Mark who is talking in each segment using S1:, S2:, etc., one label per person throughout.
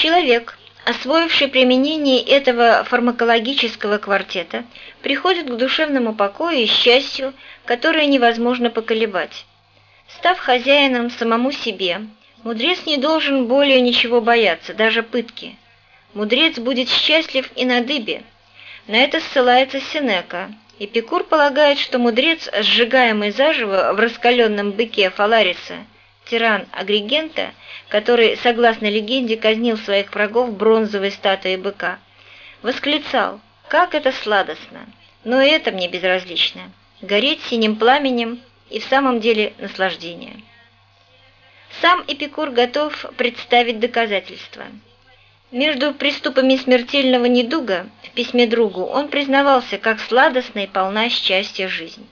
S1: Человек, освоивший применение этого фармакологического квартета, приходит к душевному покою и счастью, которое невозможно поколебать. Став хозяином самому себе, мудрец не должен более ничего бояться, даже пытки. Мудрец будет счастлив и на дыбе. На это ссылается Сенека. Эпикур полагает, что мудрец, сжигаемый заживо в раскаленном быке Фалариса, тиран Агригента, который, согласно легенде, казнил своих врагов бронзовой статуей быка, восклицал «Как это сладостно!» Но это мне безразлично. Гореть синим пламенем и в самом деле наслаждение. Сам Эпикур готов представить доказательства. Между приступами смертельного недуга в письме другу он признавался, как сладостна и полна счастья жизнь.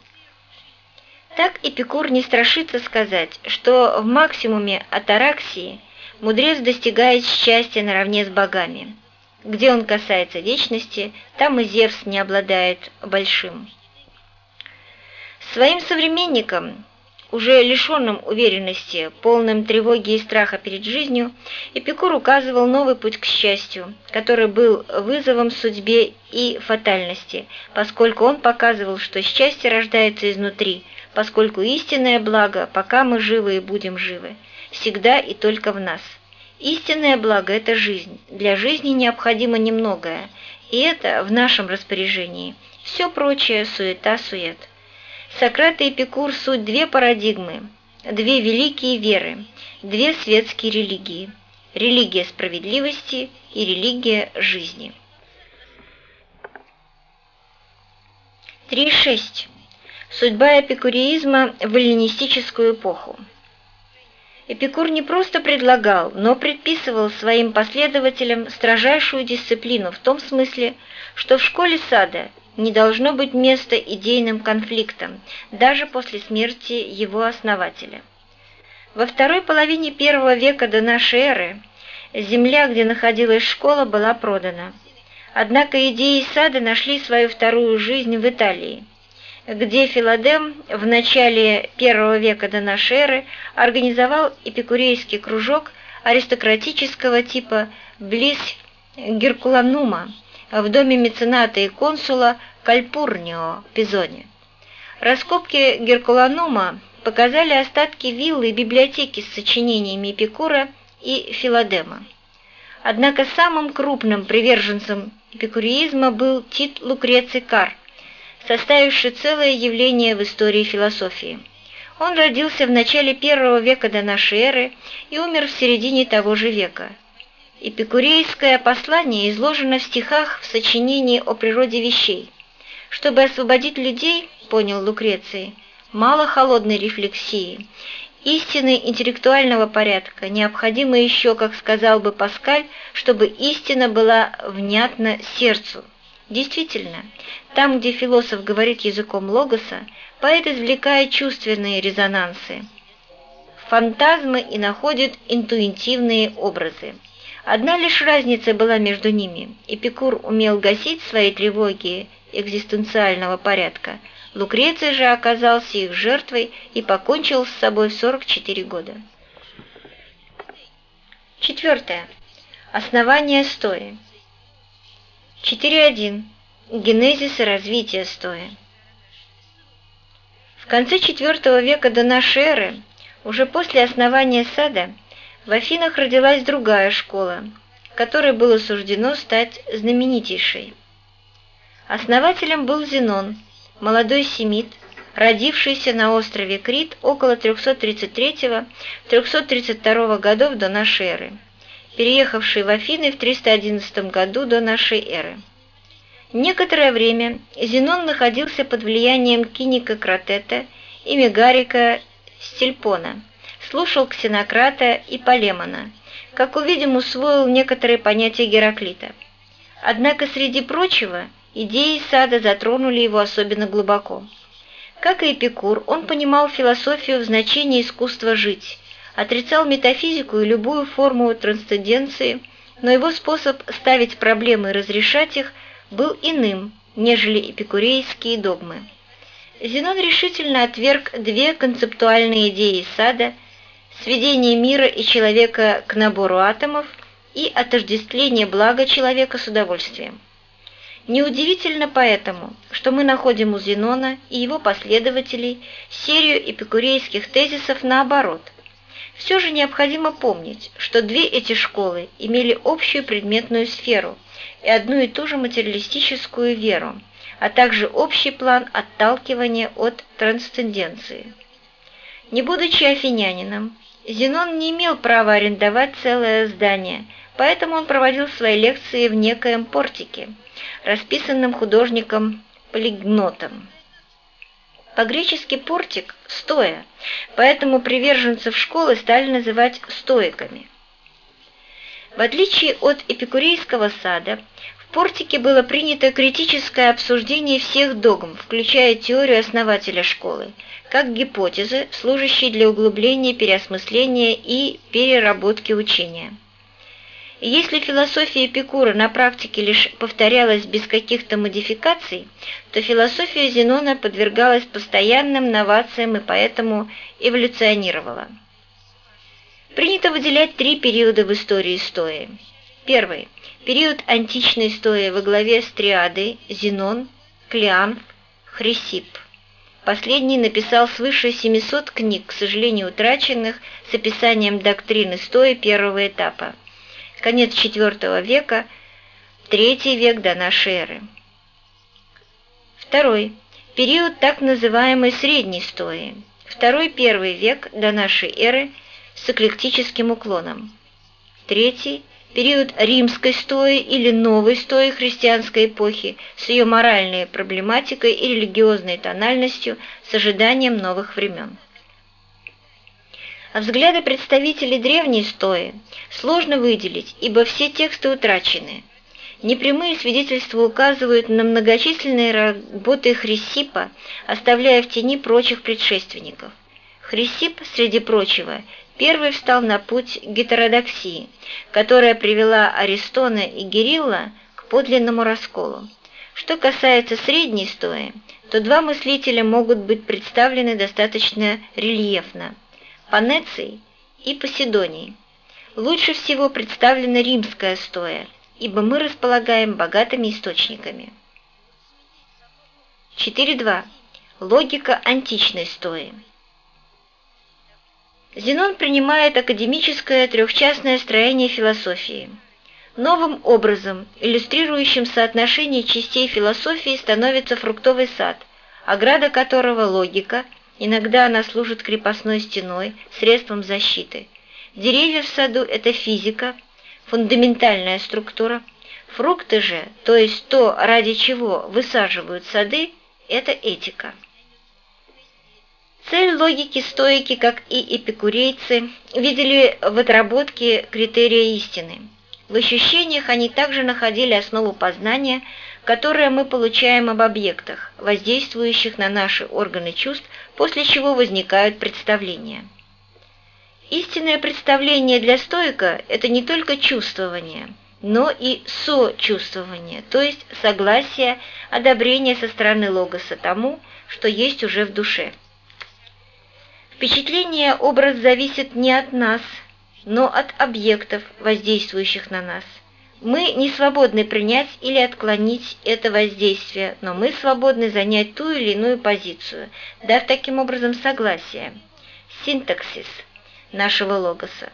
S1: Так Эпикур не страшится сказать, что в максимуме атараксии мудрец достигает счастья наравне с богами. Где он касается вечности, там и Зевс не обладает большим. Своим современникам, уже лишенным уверенности, полным тревоги и страха перед жизнью, Эпикур указывал новый путь к счастью, который был вызовом судьбе и фатальности, поскольку он показывал, что счастье рождается изнутри – поскольку истинное благо, пока мы живы и будем живы, всегда и только в нас. Истинное благо – это жизнь. Для жизни необходимо немногое, и это в нашем распоряжении. Все прочее – суета-сует. Сократ и Эпикур – суть две парадигмы, две великие веры, две светские религии – религия справедливости и религия жизни. 3.6. Судьба эпикуреизма в эллинистическую эпоху. Эпикур не просто предлагал, но предписывал своим последователям строжайшую дисциплину в том смысле, что в школе сада не должно быть места идейным конфликтам, даже после смерти его основателя. Во второй половине первого века до нашей эры земля, где находилась школа, была продана. Однако идеи сада нашли свою вторую жизнь в Италии – где Филадем в начале первого века до эры организовал эпикурейский кружок аристократического типа близ Геркуланума в доме мецената и консула Кальпурнио Пизоне. Раскопки Геркуланума показали остатки виллы и библиотеки с сочинениями Эпикура и Филадема. Однако самым крупным приверженцем эпикуреизма был Тит Лукреций Кар – составивший целое явление в истории философии. Он родился в начале первого века до нашей эры и умер в середине того же века. Эпикурейское послание изложено в стихах в сочинении о природе вещей. Чтобы освободить людей, понял Лукреций, мало холодной рефлексии, истины интеллектуального порядка, необходимо еще, как сказал бы Паскаль, чтобы истина была внятна сердцу. Действительно, там, где философ говорит языком логоса, поэт извлекает чувственные резонансы, фантазмы и находит интуитивные образы. Одна лишь разница была между ними. Эпикур умел гасить свои тревоги экзистенциального порядка, Лукреций же оказался их жертвой и покончил с собой в 44 года. Четвертое. Основание стои. 4.1. Генезис и развитие стоя. В конце IV века до эры, уже после основания сада, в Афинах родилась другая школа, которой было суждено стать знаменитейшей. Основателем был Зенон, молодой семит, родившийся на острове Крит около 333-332 годов до эры переехавший в Афины в 311 году до нашей эры. Некоторое время Зенон находился под влиянием киника Кратета и Мегарика Стильпона, слушал Ксенократа и Полемона, как увидим, усвоил некоторые понятия Гераклита. Однако, среди прочего, идеи сада затронули его особенно глубоко. Как и Эпикур, он понимал философию в значении искусства жить, отрицал метафизику и любую форму трансценденции, но его способ ставить проблемы и разрешать их был иным, нежели эпикурейские догмы. Зенон решительно отверг две концептуальные идеи сада – сведение мира и человека к набору атомов и отождествление блага человека с удовольствием. Неудивительно поэтому, что мы находим у Зенона и его последователей серию эпикурейских тезисов наоборот. Все же необходимо помнить, что две эти школы имели общую предметную сферу и одну и ту же материалистическую веру, а также общий план отталкивания от трансценденции. Не будучи афинянином, Зенон не имел права арендовать целое здание, поэтому он проводил свои лекции в некоем портике – расписанным художником Полигнотом. По-гречески «портик» – «стоя», поэтому приверженцев школы стали называть «стоиками». В отличие от эпикурейского сада, в портике было принято критическое обсуждение всех догм, включая теорию основателя школы, как гипотезы, служащие для углубления, переосмысления и переработки учения. Если философия Эпикура на практике лишь повторялась без каких-то модификаций, то философия Зенона подвергалась постоянным новациям и поэтому эволюционировала. Принято выделять три периода в истории стои. Первый – период античной стои во главе с триадой Зенон, Клеанф, Хрисип. Последний написал свыше 700 книг, к сожалению утраченных, с описанием доктрины стои первого этапа – конец IV века, III век до нашей эры. Второй. Период так называемой средней стои. Второй-первый век до нашей эры с эклектическим уклоном. Третий. Период римской стои или новой стои христианской эпохи с ее моральной проблематикой и религиозной тональностью с ожиданием новых времен. Взгляды представителей древней стои сложно выделить, ибо все тексты утрачены. Непрямые свидетельства указывают на многочисленные работы Хрисипа, оставляя в тени прочих предшественников. Хрисип, среди прочего, первый встал на путь гетеродоксии, которая привела Аристона и Герилла к подлинному расколу. Что касается средней стои, то два мыслителя могут быть представлены достаточно рельефно – Панеций и Поседоний. Лучше всего представлена римская стоя, ибо мы располагаем богатыми источниками. 4.2. Логика античной стои. Зенон принимает академическое трехчастное строение философии. Новым образом, иллюстрирующим соотношение частей философии, становится фруктовый сад, ограда которого логика – Иногда она служит крепостной стеной, средством защиты. Деревья в саду – это физика, фундаментальная структура. Фрукты же, то есть то, ради чего высаживают сады, это этика. Цель логики стоики, как и эпикурейцы, видели в отработке критерия истины. В ощущениях они также находили основу познания, которое мы получаем об объектах, воздействующих на наши органы чувств после чего возникают представления. Истинное представление для стоика – это не только чувствование, но и сочувствование, то есть согласие, одобрение со стороны логоса тому, что есть уже в душе. Впечатление образ зависит не от нас, но от объектов, воздействующих на нас. Мы не свободны принять или отклонить это воздействие, но мы свободны занять ту или иную позицию, дав таким образом согласие, синтаксис нашего логоса,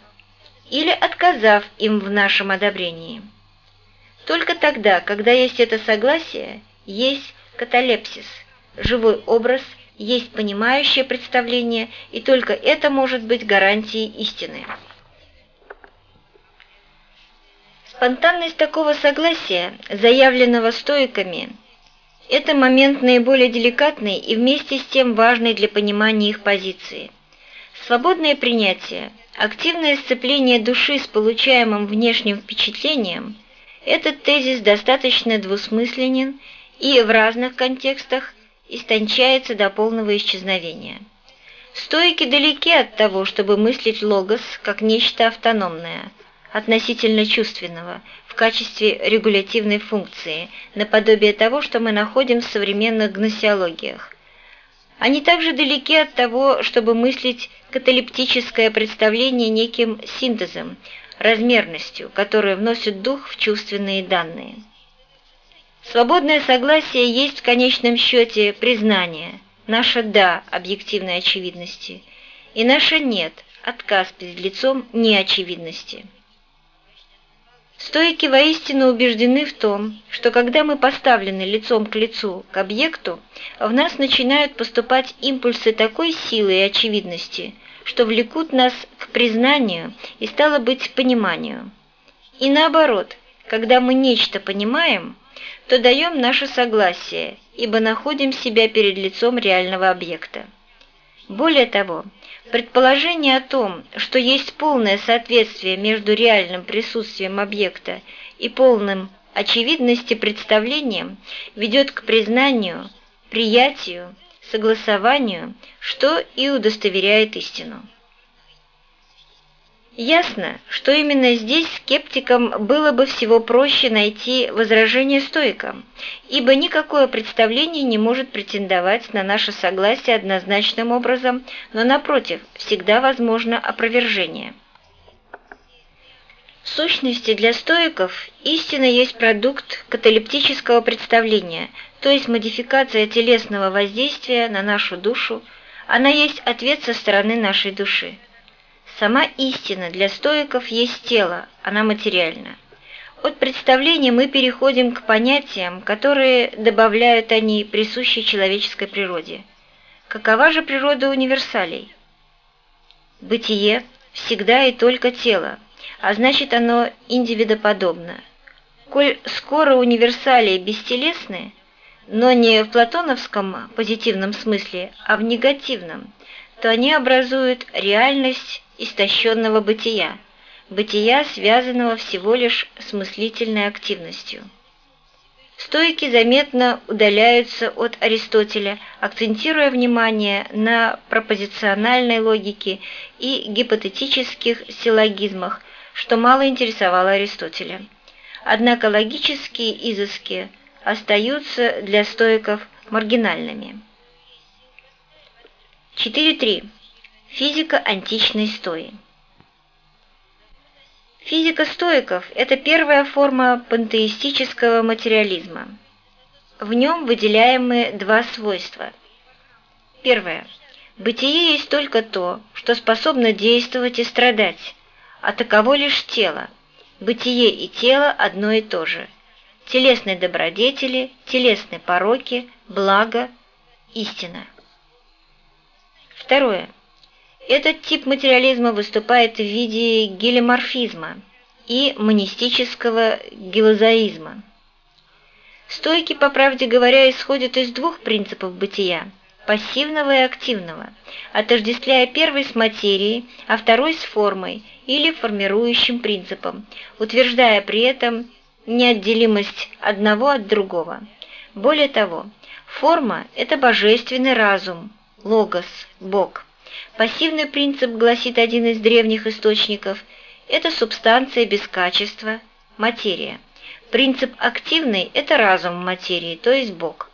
S1: или отказав им в нашем одобрении. Только тогда, когда есть это согласие, есть каталепсис, живой образ, есть понимающее представление, и только это может быть гарантией истины. Спонтанность такого согласия, заявленного стоиками, это момент наиболее деликатный и вместе с тем важный для понимания их позиции. Свободное принятие, активное сцепление души с получаемым внешним впечатлением – этот тезис достаточно двусмысленен и в разных контекстах истончается до полного исчезновения. Стойки далеки от того, чтобы мыслить логос как нечто автономное – относительно чувственного в качестве регулятивной функции, наподобие того, что мы находим в современных гносеологиях. Они также далеки от того, чтобы мыслить каталептическое представление неким синтезом, размерностью, которая вносит дух в чувственные данные. Свободное согласие есть в конечном счете признание, наше «да» объективной очевидности, и наше «нет» отказ перед лицом неочевидности. Стоики воистину убеждены в том, что когда мы поставлены лицом к лицу к объекту, в нас начинают поступать импульсы такой силы и очевидности, что влекут нас к признанию и, стало быть, пониманию. И наоборот, когда мы нечто понимаем, то даем наше согласие, ибо находим себя перед лицом реального объекта. Более того, предположение о том, что есть полное соответствие между реальным присутствием объекта и полным очевидности представлением, ведет к признанию, приятию, согласованию, что и удостоверяет истину. Ясно, что именно здесь скептикам было бы всего проще найти возражение стоикам, ибо никакое представление не может претендовать на наше согласие однозначным образом, но, напротив, всегда возможно опровержение. В сущности, для стоиков истина есть продукт каталептического представления, то есть модификация телесного воздействия на нашу душу, она есть ответ со стороны нашей души. Сама истина для стоиков есть тело, она материальна. От представления мы переходим к понятиям, которые добавляют они присущей человеческой природе. Какова же природа универсалей? Бытие всегда и только тело, а значит оно индивидоподобно. Коль скоро универсалии бестелесны, но не в платоновском позитивном смысле, а в негативном, то они образуют реальность истощенного бытия, бытия, связанного всего лишь с мыслительной активностью. Стойки заметно удаляются от Аристотеля, акцентируя внимание на пропозициональной логике и гипотетических силлогизмах, что мало интересовало Аристотеля. Однако логические изыски остаются для стоиков маргинальными. 4.3. Физика античной стои. Физика стоиков – это первая форма пантеистического материализма. В нем выделяемы два свойства. Первое. Бытие есть только то, что способно действовать и страдать, а таково лишь тело. Бытие и тело одно и то же. Телесные добродетели, телесные пороки, благо, истина. Второе. Этот тип материализма выступает в виде гелиоморфизма и монистического гелозаизма. Стойки, по правде говоря, исходят из двух принципов бытия – пассивного и активного, отождествляя первый с материей, а второй с формой или формирующим принципом, утверждая при этом неотделимость одного от другого. Более того, форма – это божественный разум, логос, Бог – Пассивный принцип, гласит один из древних источников, это субстанция без качества, материя. Принцип активный – это разум материи, то есть Бог.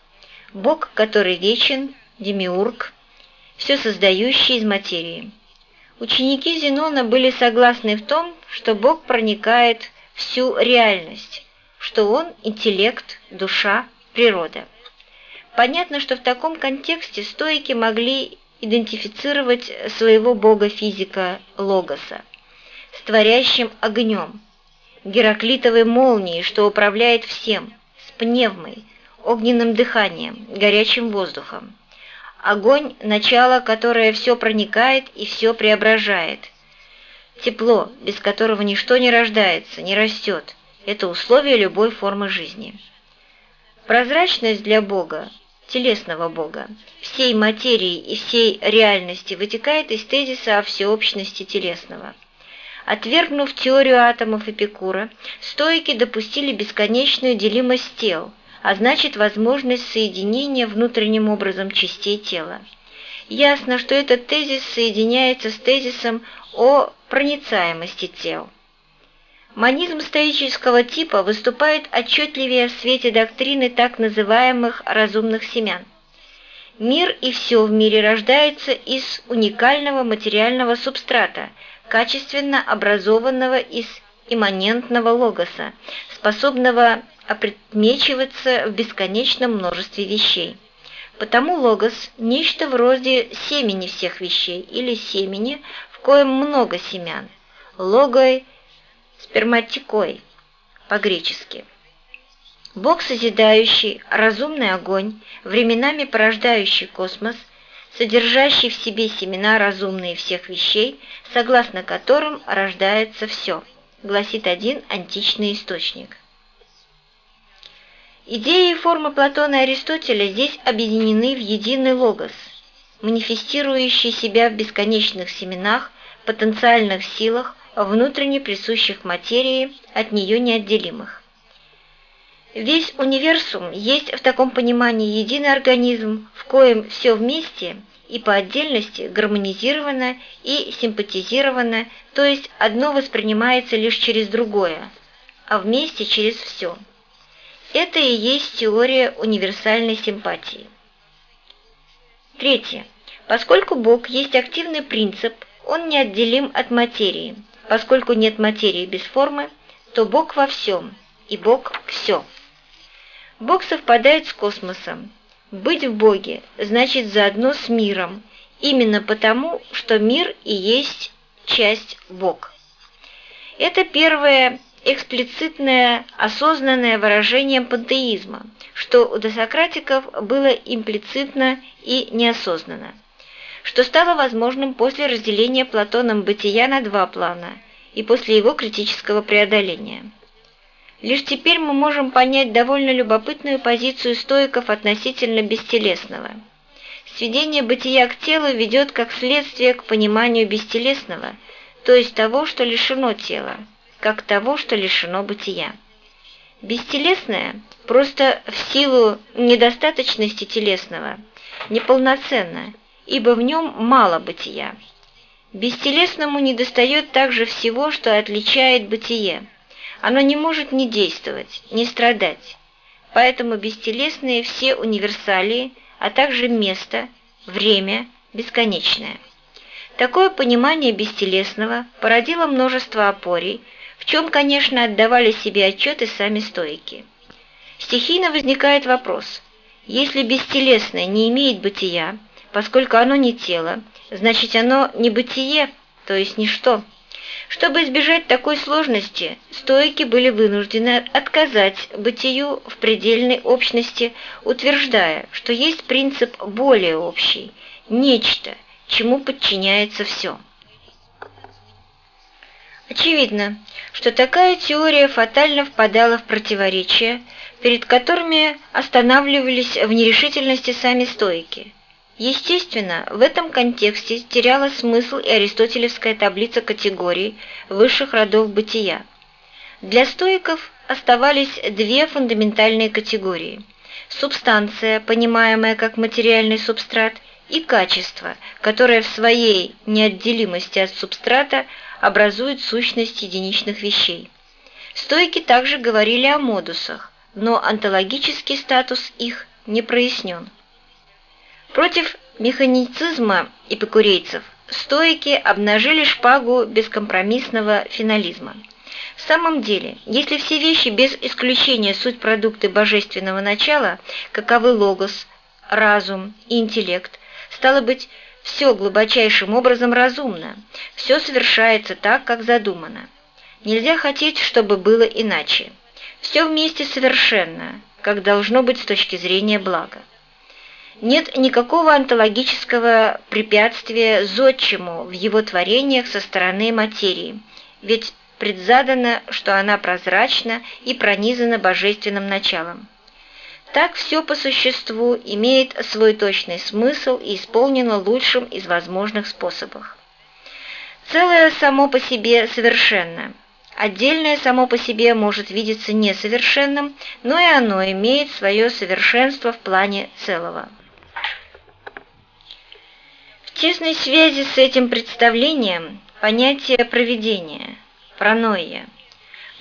S1: Бог, который вечен, демиург, все создающий из материи. Ученики Зенона были согласны в том, что Бог проникает всю реальность, что Он – интеллект, душа, природа. Понятно, что в таком контексте стоики могли идентифицировать своего бога-физика Логоса с творящим огнем, Гераклитовой молнией, что управляет всем, с пневмой, огненным дыханием, горячим воздухом. Огонь – начало, которое все проникает и все преображает. Тепло, без которого ничто не рождается, не растет – это условие любой формы жизни. Прозрачность для Бога телесного Бога, всей материи и всей реальности вытекает из тезиса о всеобщности телесного. Отвергнув теорию атомов Эпикура, стойки допустили бесконечную делимость тел, а значит возможность соединения внутренним образом частей тела. Ясно, что этот тезис соединяется с тезисом о проницаемости тел. Манизм стоического типа выступает отчетливее в свете доктрины так называемых разумных семян. Мир и все в мире рождается из уникального материального субстрата, качественно образованного из имманентного логоса, способного опредмечиваться в бесконечном множестве вещей. Потому логос – нечто вроде семени всех вещей или семени, в коем много семян. Логой – сперматикой по-гречески. Бог созидающий, разумный огонь, временами порождающий космос, содержащий в себе семена разумные всех вещей, согласно которым рождается все, гласит один античный источник. Идеи и формы Платона и Аристотеля здесь объединены в единый логос, манифестирующий себя в бесконечных семенах, потенциальных силах, внутренне присущих материи, от нее неотделимых. Весь универсум есть в таком понимании единый организм, в коем все вместе и по отдельности гармонизировано и симпатизировано, то есть одно воспринимается лишь через другое, а вместе через все. Это и есть теория универсальной симпатии. Третье. Поскольку Бог есть активный принцип, он неотделим от материи. Поскольку нет материи без формы, то Бог во всем, и Бог все. Бог совпадает с космосом. Быть в Боге значит заодно с миром, именно потому, что мир и есть часть Бог. Это первое эксплицитное, осознанное выражение пантеизма, что у досократиков было имплицитно и неосознанно, что стало возможным после разделения Платоном бытия на два плана и после его критического преодоления. Лишь теперь мы можем понять довольно любопытную позицию стоиков относительно бестелесного. Сведение бытия к телу ведет как следствие к пониманию бестелесного, то есть того, что лишено тела, как того, что лишено бытия. Бестелесное просто в силу недостаточности телесного, неполноценно, ибо в нем мало бытия. Бестелесному недостает также всего, что отличает бытие – оно не может не действовать, не страдать. Поэтому бестелесные все универсалии, а также место, время бесконечное. Такое понимание бестелесного породило множество опорий, в чем, конечно, отдавали себе отчеты сами стоики. Стихийно возникает вопрос, если бестелесное не имеет бытия, поскольку оно не тело, значит оно не бытие, то есть ничто. Чтобы избежать такой сложности, стоики были вынуждены отказать бытию в предельной общности, утверждая, что есть принцип более общий, нечто, чему подчиняется все. Очевидно, что такая теория фатально впадала в противоречия, перед которыми останавливались в нерешительности сами стоики – Естественно, в этом контексте теряла смысл и аристотелевская таблица категорий высших родов бытия. Для стоиков оставались две фундаментальные категории – субстанция, понимаемая как материальный субстрат, и качество, которое в своей неотделимости от субстрата образует сущность единичных вещей. Стойки также говорили о модусах, но онтологический статус их не прояснен. Против механицизма эпикурейцев стоики обнажили шпагу бескомпромиссного финализма. В самом деле, если все вещи без исключения суть продукты божественного начала, каковы логос, разум и интеллект, стало быть, все глубочайшим образом разумно, все совершается так, как задумано. Нельзя хотеть, чтобы было иначе. Все вместе совершенно, как должно быть с точки зрения блага нет никакого онтологического препятствия зодчему в его творениях со стороны материи, ведь предзадано, что она прозрачна и пронизана божественным началом. Так все по существу имеет свой точный смысл и исполнено лучшим из возможных способов. Целое само по себе совершенно. Отдельное само по себе может видеться несовершенным, но и оно имеет свое совершенство в плане целого тесной связи с этим представлением понятие провидения, праноия.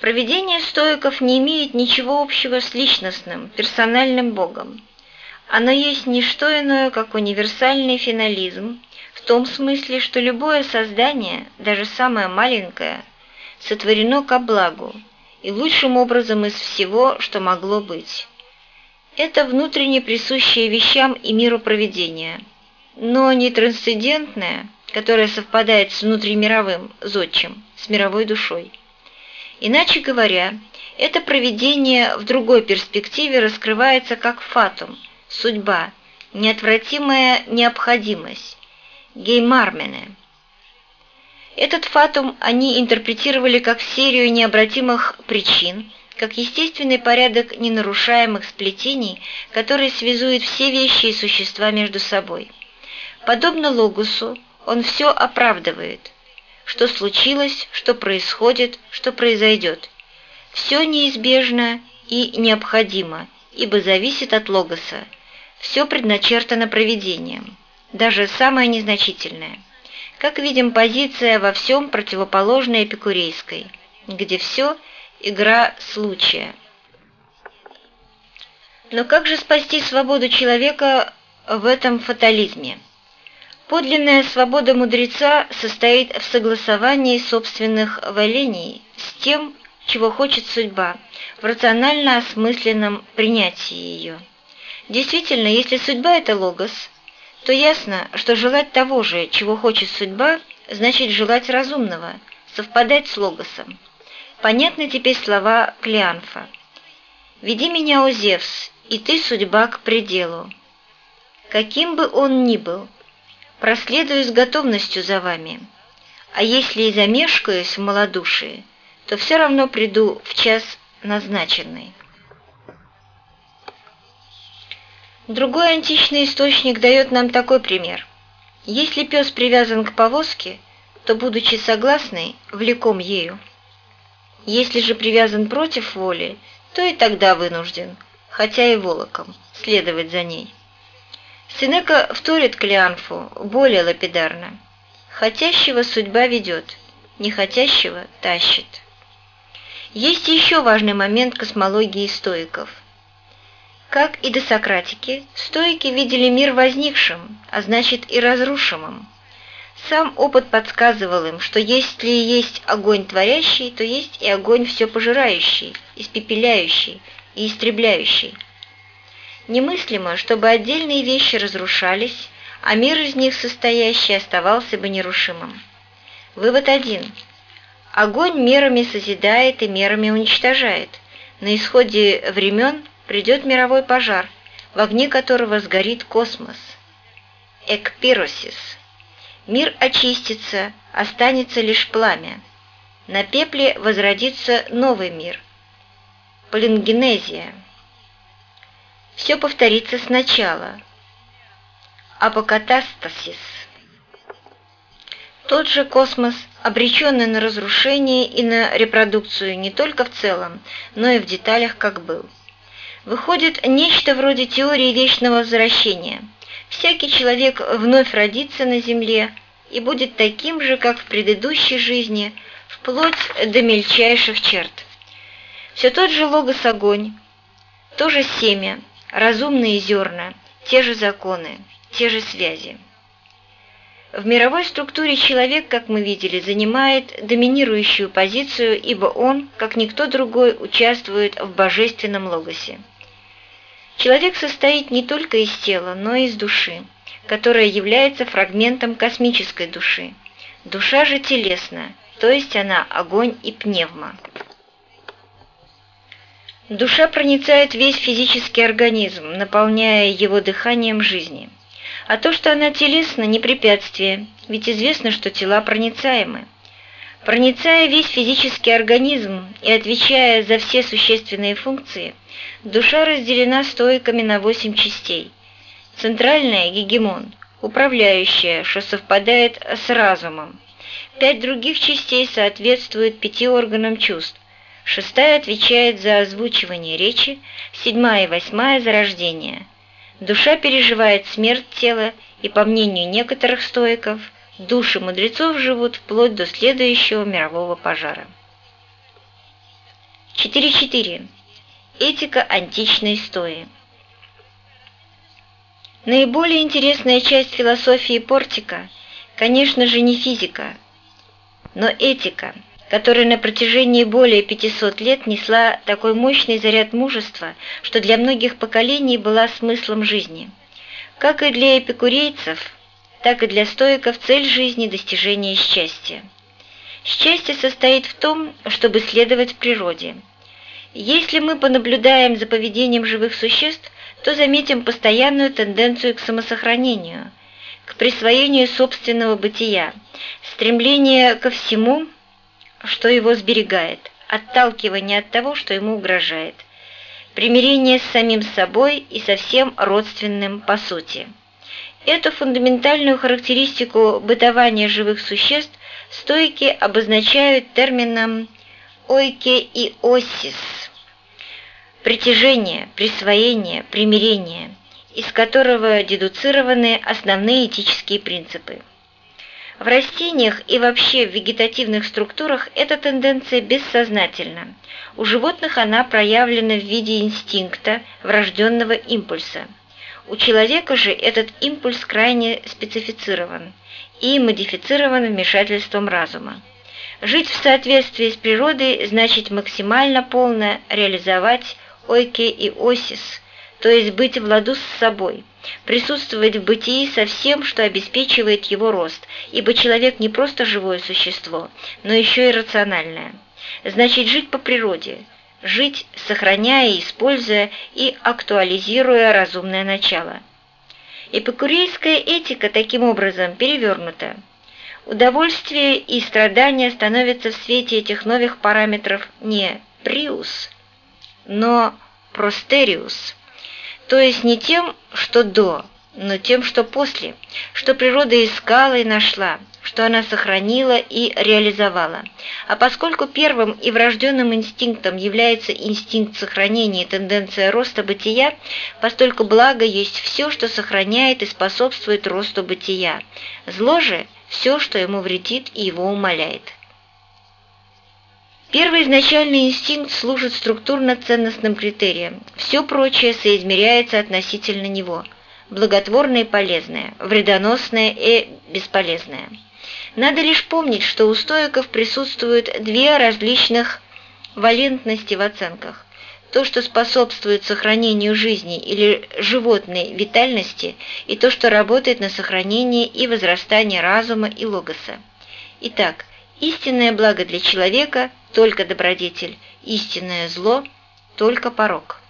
S1: Провидение стоиков не имеет ничего общего с личностным, персональным богом. Оно есть не что иное, как универсальный финализм, в том смысле, что любое создание, даже самое маленькое, сотворено ко благу и лучшим образом из всего, что могло быть. Это внутренне присущее вещам и миру проведения, но не трансцендентное, которое совпадает с внутримировым, зодчим, с мировой душой. Иначе говоря, это проведение в другой перспективе раскрывается как фатум, судьба, неотвратимая необходимость, геймармене. Этот фатум они интерпретировали как серию необратимых причин, как естественный порядок ненарушаемых сплетений, который связует все вещи и существа между собой. Подобно логусу, он все оправдывает. Что случилось, что происходит, что произойдет. Все неизбежно и необходимо, ибо зависит от логоса. Все предначертано проведением даже самое незначительное. Как видим, позиция во всем противоположная эпикурейской, где все – игра случая. Но как же спасти свободу человека в этом фатализме? Подлинная свобода мудреца состоит в согласовании собственных волений с тем, чего хочет судьба, в рационально осмысленном принятии ее. Действительно, если судьба – это логос – то ясно, что желать того же, чего хочет судьба, значит желать разумного, совпадать с логосом. Понятны теперь слова Клеанфа. «Веди меня, о Зевс, и ты судьба к пределу. Каким бы он ни был, проследую с готовностью за вами, а если и замешкаюсь в малодушии, то все равно приду в час назначенный». Другой античный источник дает нам такой пример. Если пес привязан к повозке, то, будучи согласный, влеком ею. Если же привязан против воли, то и тогда вынужден, хотя и волоком, следовать за ней. Синека вторит Клеанфу более лапидарно. «Хотящего судьба ведет, нехотящего тащит». Есть еще важный момент космологии стоиков – как и до Сократики, стойки видели мир возникшим, а значит и разрушимым. Сам опыт подсказывал им, что если есть огонь творящий, то есть и огонь все пожирающий, испепеляющий и истребляющий. Немыслимо, чтобы отдельные вещи разрушались, а мир из них состоящий оставался бы нерушимым. Вывод один. Огонь мерами созидает и мерами уничтожает. На исходе времен придет мировой пожар, в огне которого сгорит космос. Экпиросис. Мир очистится, останется лишь пламя. На пепле возродится новый мир. Полингенезия. Все повторится сначала. Апокатастасис. Тот же космос, обреченный на разрушение и на репродукцию не только в целом, но и в деталях, как был выходит нечто вроде теории вечного возвращения. Всякий человек вновь родится на земле и будет таким же, как в предыдущей жизни, вплоть до мельчайших черт. Все тот же логос огонь, то же семя, разумные зерна, те же законы, те же связи. В мировой структуре человек, как мы видели, занимает доминирующую позицию, ибо он, как никто другой, участвует в божественном логосе. Человек состоит не только из тела, но и из души, которая является фрагментом космической души. Душа же телесна, то есть она огонь и пневма. Душа проницает весь физический организм, наполняя его дыханием жизни. А то, что она телесна, не препятствие, ведь известно, что тела проницаемы. Проницая весь физический организм и отвечая за все существенные функции, душа разделена стойками на восемь частей. Центральная – гегемон, управляющая, что совпадает с разумом. Пять других частей соответствуют пяти органам чувств. Шестая отвечает за озвучивание речи, седьмая и восьмая – за рождение. Душа переживает смерть тела, и, по мнению некоторых стоиков – Души мудрецов живут вплоть до следующего мирового пожара. 4.4. Этика античной стои. Наиболее интересная часть философии Портика Конечно же, не физика, но этика, которая на протяжении более 500 лет несла такой мощный заряд мужества, что для многих поколений была смыслом жизни. Как и для эпикурейцев, так и для стоиков цель жизни – достижение счастья. Счастье состоит в том, чтобы следовать природе. Если мы понаблюдаем за поведением живых существ, то заметим постоянную тенденцию к самосохранению, к присвоению собственного бытия, стремление ко всему, что его сберегает, отталкивание от того, что ему угрожает, примирение с самим собой и со всем родственным по сути. Эту фундаментальную характеристику бытования живых существ стойки обозначают термином «ойке и осис» – притяжение, присвоение, примирение, из которого дедуцированы основные этические принципы. В растениях и вообще в вегетативных структурах эта тенденция бессознательна. У животных она проявлена в виде инстинкта, врожденного импульса. У человека же этот импульс крайне специфицирован и модифицирован вмешательством разума. Жить в соответствии с природой значит максимально полно реализовать ойке и осис, то есть быть в ладу с собой, присутствовать в бытии со всем, что обеспечивает его рост, ибо человек не просто живое существо, но еще и рациональное. Значит, жить по природе, жить, сохраняя, используя и актуализируя разумное начало. Эпикурейская этика таким образом перевернута. Удовольствие и страдания становятся в свете этих новых параметров не приус, но простериус то есть не тем, что до, но тем, что после, что природа искала и нашла, что она сохранила и реализовала. А поскольку первым и врожденным инстинктом является инстинкт сохранения и тенденция роста бытия, постольку благо есть все, что сохраняет и способствует росту бытия. Зло же – все, что ему вредит и его умаляет. Первый изначальный инстинкт служит структурно-ценностным критерием. Все прочее соизмеряется относительно него. Благотворное и полезное, вредоносное и бесполезное. Надо лишь помнить, что у стоиков присутствуют две различных валентности в оценках. То, что способствует сохранению жизни или животной витальности, и то, что работает на сохранение и возрастание разума и логоса. Итак, истинное благо для человека только добродетель, истинное зло – только порок.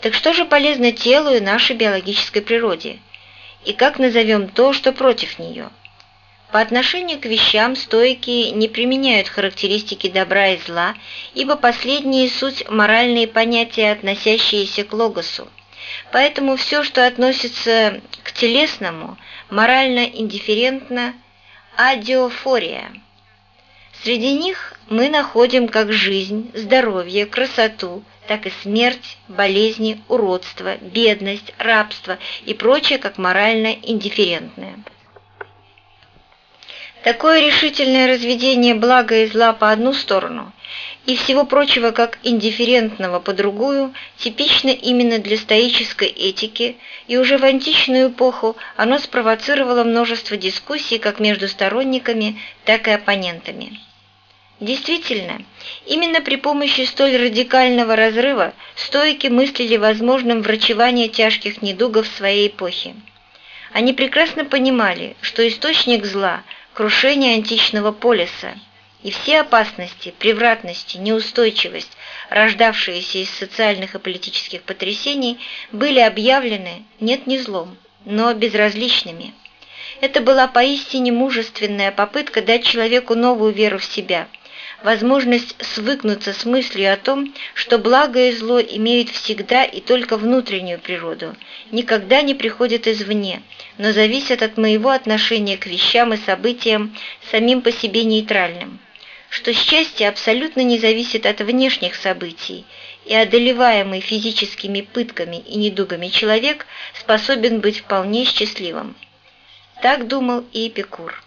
S1: Так что же полезно телу и нашей биологической природе? И как назовем то, что против нее? По отношению к вещам стойки не применяют характеристики добра и зла, ибо последние суть моральные понятия, относящиеся к логосу. Поэтому все, что относится к телесному, морально индифферентно – адиофория – Среди них мы находим как жизнь, здоровье, красоту, так и смерть, болезни, уродство, бедность, рабство и прочее как морально индифферентное. Такое решительное разведение блага и зла по одну сторону и всего прочего как индифферентного по другую типично именно для стоической этики, и уже в античную эпоху оно спровоцировало множество дискуссий как между сторонниками, так и оппонентами. Действительно, именно при помощи столь радикального разрыва стойки мыслили возможным врачевание тяжких недугов своей эпохи. Они прекрасно понимали, что источник зла – крушение античного полиса, и все опасности, превратности, неустойчивость, рождавшиеся из социальных и политических потрясений, были объявлены нет не злом, но безразличными. Это была поистине мужественная попытка дать человеку новую веру в себя – возможность свыкнуться с мыслью о том, что благо и зло имеют всегда и только внутреннюю природу, никогда не приходят извне, но зависят от моего отношения к вещам и событиям самим по себе нейтральным, что счастье абсолютно не зависит от внешних событий, и одолеваемый физическими пытками и недугами человек способен быть вполне счастливым. Так думал и Эпикур.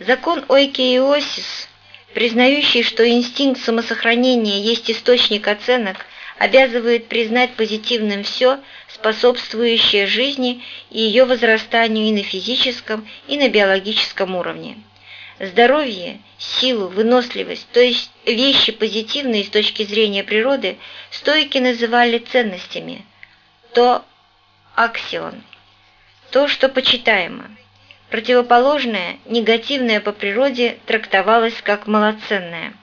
S1: Закон Ойкеиосис признающий, что инстинкт самосохранения есть источник оценок, обязывает признать позитивным все, способствующее жизни и ее возрастанию и на физическом, и на биологическом уровне. Здоровье, силу, выносливость, то есть вещи позитивные с точки зрения природы, стойки называли ценностями. То аксион, то, что почитаемо. Противоположное, негативное по природе, трактовалось как малоценное.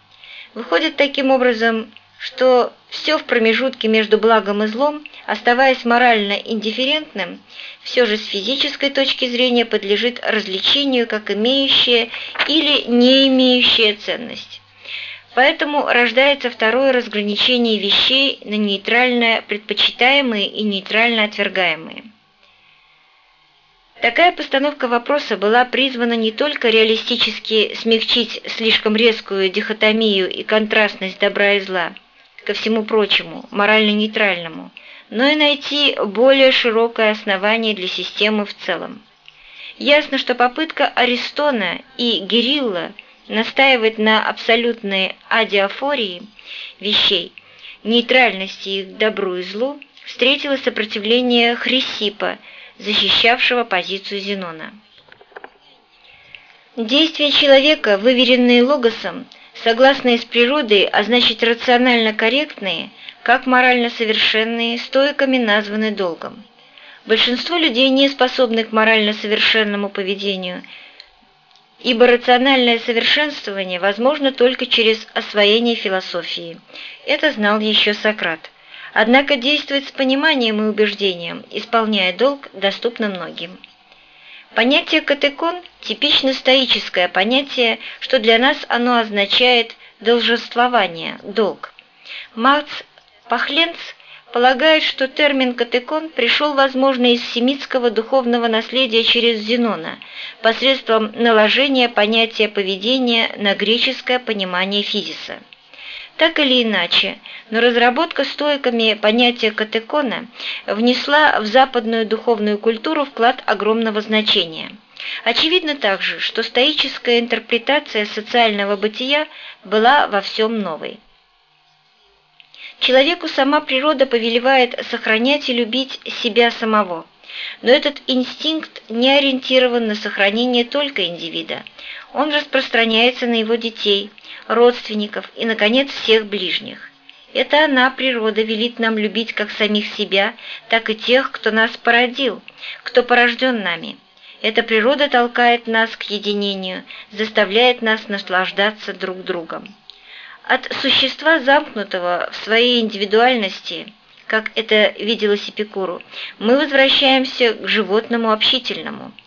S1: Выходит таким образом, что все в промежутке между благом и злом, оставаясь морально индифферентным, все же с физической точки зрения подлежит различению как имеющее или не имеющее ценность. Поэтому рождается второе разграничение вещей на нейтрально предпочитаемые и нейтрально отвергаемые. Такая постановка вопроса была призвана не только реалистически смягчить слишком резкую дихотомию и контрастность добра и зла – ко всему прочему, морально-нейтральному, но и найти более широкое основание для системы в целом. Ясно, что попытка Аристона и Герилла настаивать на абсолютной адиафории вещей, нейтральности их добру и злу, встретила сопротивление Хрисипа, защищавшего позицию Зенона. Действия человека, выверенные логосом, согласные с природой, а значит рационально корректные, как морально совершенные, стоиками названы долгом. Большинство людей не способны к морально совершенному поведению, ибо рациональное совершенствование возможно только через освоение философии. Это знал еще Сократ. Однако действовать с пониманием и убеждением, исполняя долг, доступно многим. Понятие «катекон» – типично стоическое понятие, что для нас оно означает должествование, долг. Мац Пахленц полагает, что термин «катекон» пришел, возможно, из семитского духовного наследия через Зенона, посредством наложения понятия поведения на греческое понимание физиса. Так или иначе, но разработка стоиками понятия катекона внесла в западную духовную культуру вклад огромного значения. Очевидно также, что стоическая интерпретация социального бытия была во всем новой. Человеку сама природа повелевает сохранять и любить себя самого. Но этот инстинкт не ориентирован на сохранение только индивида. Он распространяется на его детей – родственников и, наконец, всех ближних. Это она, природа, велит нам любить как самих себя, так и тех, кто нас породил, кто порожден нами. Эта природа толкает нас к единению, заставляет нас наслаждаться друг другом. От существа замкнутого в своей индивидуальности, как это виделось Эпикуру, мы возвращаемся к животному общительному –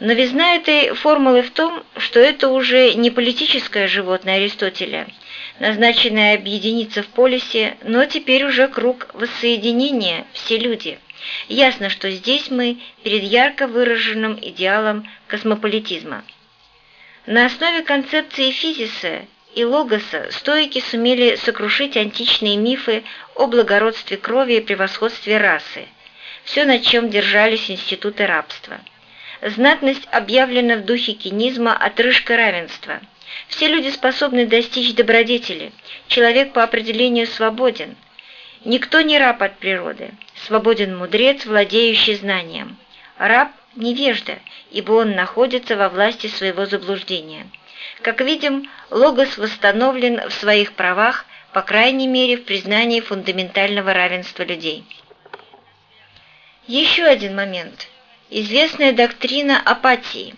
S1: Новизна этой формулы в том, что это уже не политическое животное Аристотеля, назначенное объединиться в полисе, но теперь уже круг воссоединения все люди. Ясно, что здесь мы перед ярко выраженным идеалом космополитизма. На основе концепции физиса и логоса стоики сумели сокрушить античные мифы о благородстве крови и превосходстве расы, все, на чем держались институты рабства. Знатность объявлена в духе кинизма отрыжка равенства. Все люди способны достичь добродетели. Человек по определению свободен. Никто не раб от природы. Свободен мудрец, владеющий знанием. Раб – невежда, ибо он находится во власти своего заблуждения. Как видим, Логос восстановлен в своих правах, по крайней мере, в признании фундаментального равенства людей. Еще один момент – известная доктрина апатии.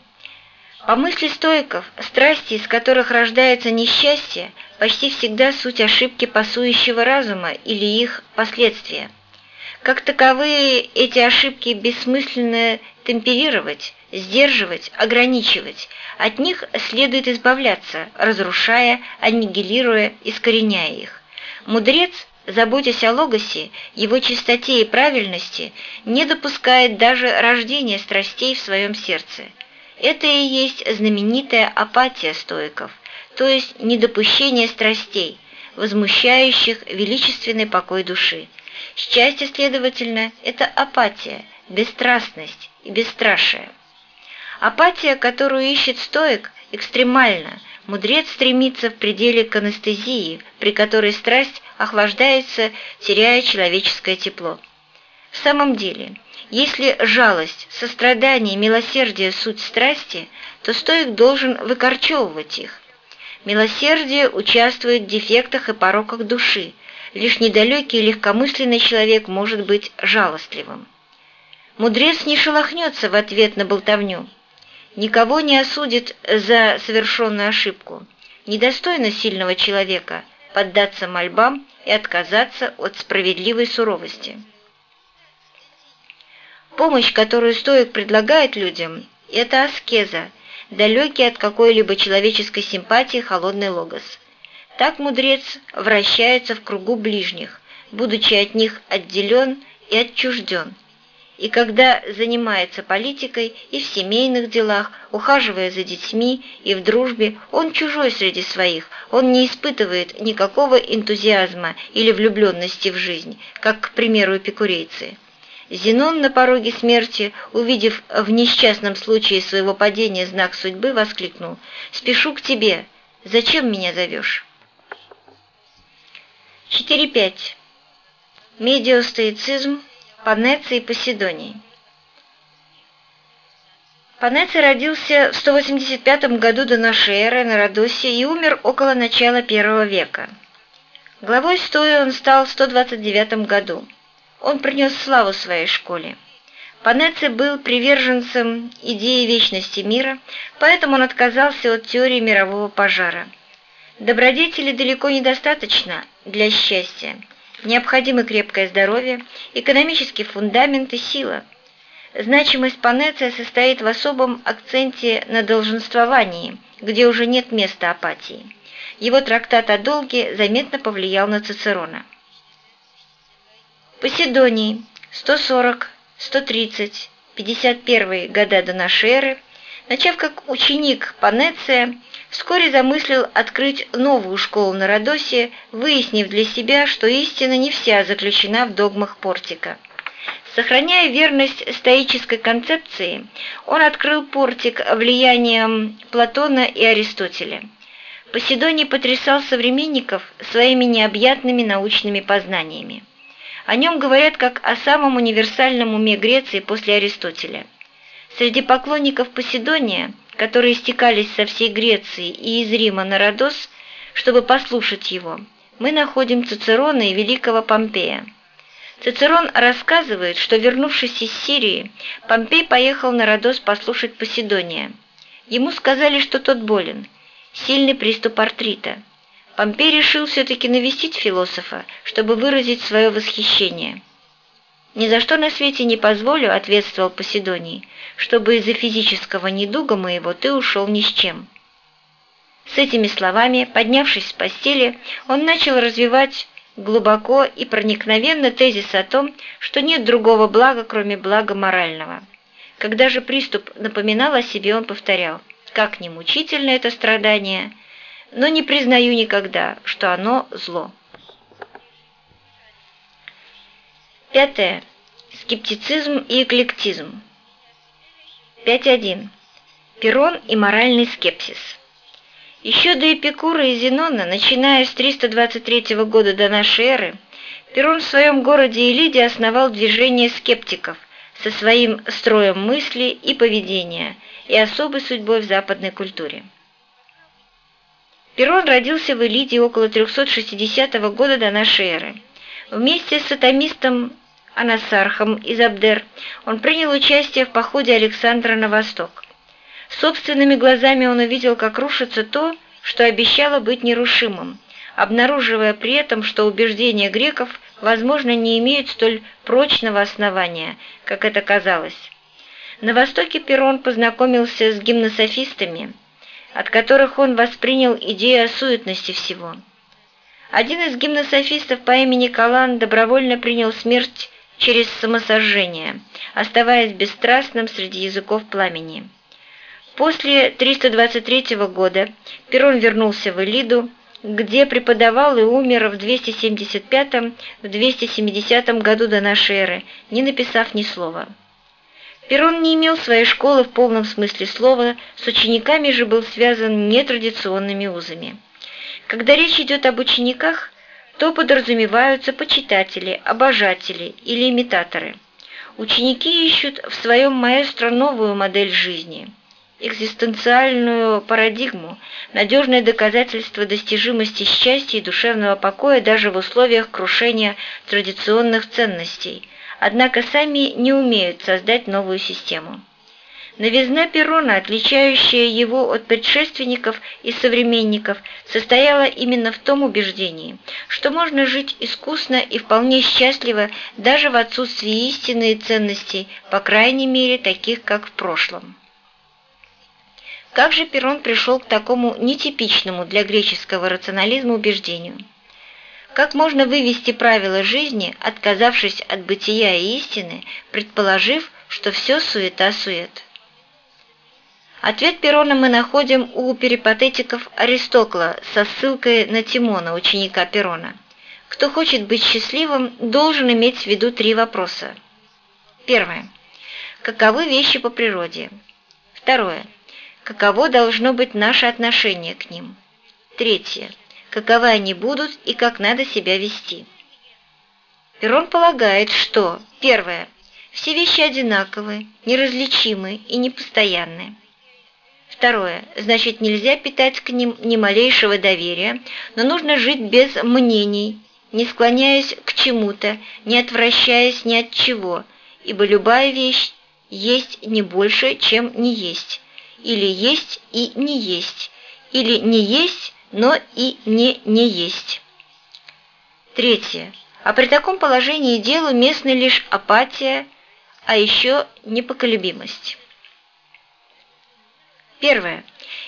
S1: По мысли стоиков, страсти, из которых рождается несчастье, почти всегда суть ошибки пасующего разума или их последствия. Как таковые эти ошибки бессмысленно темперировать, сдерживать, ограничивать. От них следует избавляться, разрушая, аннигилируя, искореняя их. Мудрец заботясь о логосе, его чистоте и правильности, не допускает даже рождения страстей в своем сердце. Это и есть знаменитая апатия стоиков, то есть недопущение страстей, возмущающих величественный покой души. Счастье, следовательно, это апатия, бесстрастность и бесстрашие. Апатия, которую ищет стоик, экстремально, мудрец стремится в пределе к анестезии, при которой страсть охлаждается, теряя человеческое тепло. В самом деле, если жалость, сострадание, милосердие – суть страсти, то стоик должен выкорчевывать их. Милосердие участвует в дефектах и пороках души, лишь недалекий и легкомысленный человек может быть жалостливым. Мудрец не шелохнется в ответ на болтовню, никого не осудит за совершенную ошибку. Недостойно сильного человека поддаться мольбам и отказаться от справедливой суровости. Помощь, которую стоик предлагает людям, это аскеза, далекий от какой-либо человеческой симпатии холодный логос. Так мудрец вращается в кругу ближних, будучи от них отделен и отчужден. И когда занимается политикой и в семейных делах, ухаживая за детьми и в дружбе, он чужой среди своих, он не испытывает никакого энтузиазма или влюбленности в жизнь, как, к примеру, эпикурейцы. Зенон на пороге смерти, увидев в несчастном случае своего падения знак судьбы, воскликнул «Спешу к тебе! Зачем меня зовешь?» 4.5. Медиостоицизм, Панеций и Поседоний Панеций родился в 185 году до нашей эры на Родосе и умер около начала первого века. Главой стоя он стал в 129 году. Он принес славу своей школе. Панеци был приверженцем идеи вечности мира, поэтому он отказался от теории мирового пожара. Добродетели далеко недостаточно для счастья. Необходимо крепкое здоровье, экономический фундамент и сила. Значимость Панеция состоит в особом акценте на долженствовании, где уже нет места апатии. Его трактат о долге заметно повлиял на Цицерона. Поседоний 140, 130, 51 года до эры, начав как ученик Панеция, вскоре замыслил открыть новую школу на Родосе, выяснив для себя, что истина не вся заключена в догмах Портика. Сохраняя верность стоической концепции, он открыл Портик влиянием Платона и Аристотеля. Поседоний потрясал современников своими необъятными научными познаниями. О нем говорят как о самом универсальном уме Греции после Аристотеля. Среди поклонников Поседония, которые стекались со всей Греции и из Рима на Родос, чтобы послушать его, мы находим Цицерона и великого Помпея. Цицерон рассказывает, что, вернувшись из Сирии, Помпей поехал на Родос послушать Поседония. Ему сказали, что тот болен, сильный приступ артрита. Помпей решил все-таки навестить философа, чтобы выразить свое восхищение. «Ни за что на свете не позволю», — ответствовал Поседоний, «чтобы из-за физического недуга моего ты ушел ни с чем». С этими словами, поднявшись с постели, он начал развивать глубоко и проникновенно тезис о том, что нет другого блага, кроме блага морального. Когда же приступ напоминал о себе, он повторял, как не мучительно это страдание — но не признаю никогда, что оно зло. Пятое. Скептицизм и эклектизм. 5.1. Перрон и моральный скепсис. Еще до Эпикура и Зенона, начиная с 323 года до нашей эры, Перрон в своем городе Элиде основал движение скептиков со своим строем мысли и поведения и особой судьбой в западной культуре. Перрон родился в Элиде около 360 года до нашей эры. Вместе с атомистом Анасархом из Абдер он принял участие в походе Александра на восток. Собственными глазами он увидел, как рушится то, что обещало быть нерушимым, обнаруживая при этом, что убеждения греков, возможно, не имеют столь прочного основания, как это казалось. На Востоке Перрон познакомился с гимнософистами – от которых он воспринял идею о суетности всего. Один из гимнософистов по имени Калан добровольно принял смерть через самосожжение, оставаясь бесстрастным среди языков пламени. После 323 года Перрон вернулся в Элиду, где преподавал и умер в 275-270 году до нашей эры, не написав ни слова. Перрон не имел своей школы в полном смысле слова, с учениками же был связан нетрадиционными узами. Когда речь идет об учениках, то подразумеваются почитатели, обожатели или имитаторы. Ученики ищут в своем маэстро новую модель жизни, экзистенциальную парадигму, надежное доказательство достижимости счастья и душевного покоя даже в условиях крушения традиционных ценностей – однако сами не умеют создать новую систему. Новизна Перрона, отличающая его от предшественников и современников, состояла именно в том убеждении, что можно жить искусно и вполне счастливо даже в отсутствии истины и ценностей, по крайней мере, таких, как в прошлом. Как же Перрон пришел к такому нетипичному для греческого рационализма убеждению? Как можно вывести правила жизни, отказавшись от бытия и истины, предположив, что все суета-сует? Ответ Перона мы находим у перипатетиков Аристокла со ссылкой на Тимона, ученика Перона. Кто хочет быть счастливым, должен иметь в виду три вопроса. Первое. Каковы вещи по природе? Второе. Каково должно быть наше отношение к ним? Третье каковы они будут и как надо себя вести. Перрон полагает, что, первое, все вещи одинаковы, неразличимы и непостоянны. Второе, значит, нельзя питать к ним ни малейшего доверия, но нужно жить без мнений, не склоняясь к чему-то, не отвращаясь ни от чего, ибо любая вещь есть не больше, чем не есть, или есть и не есть, или не есть но и не не есть. Третье. А при таком положении дел уместна лишь апатия, а еще непоколебимость. Первое.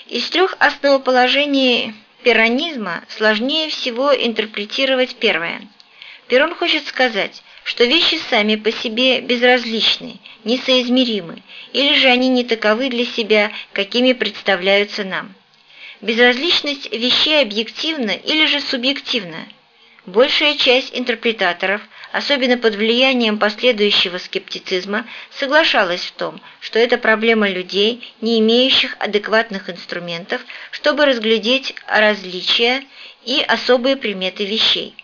S1: Из трех основоположений пиранизма сложнее всего интерпретировать первое. Перрон хочет сказать, что вещи сами по себе безразличны, несоизмеримы, или же они не таковы для себя, какими представляются нам. Безразличность вещей объективна или же субъективна. Большая часть интерпретаторов, особенно под влиянием последующего скептицизма, соглашалась в том, что это проблема людей, не имеющих адекватных инструментов, чтобы разглядеть различия и особые приметы вещей.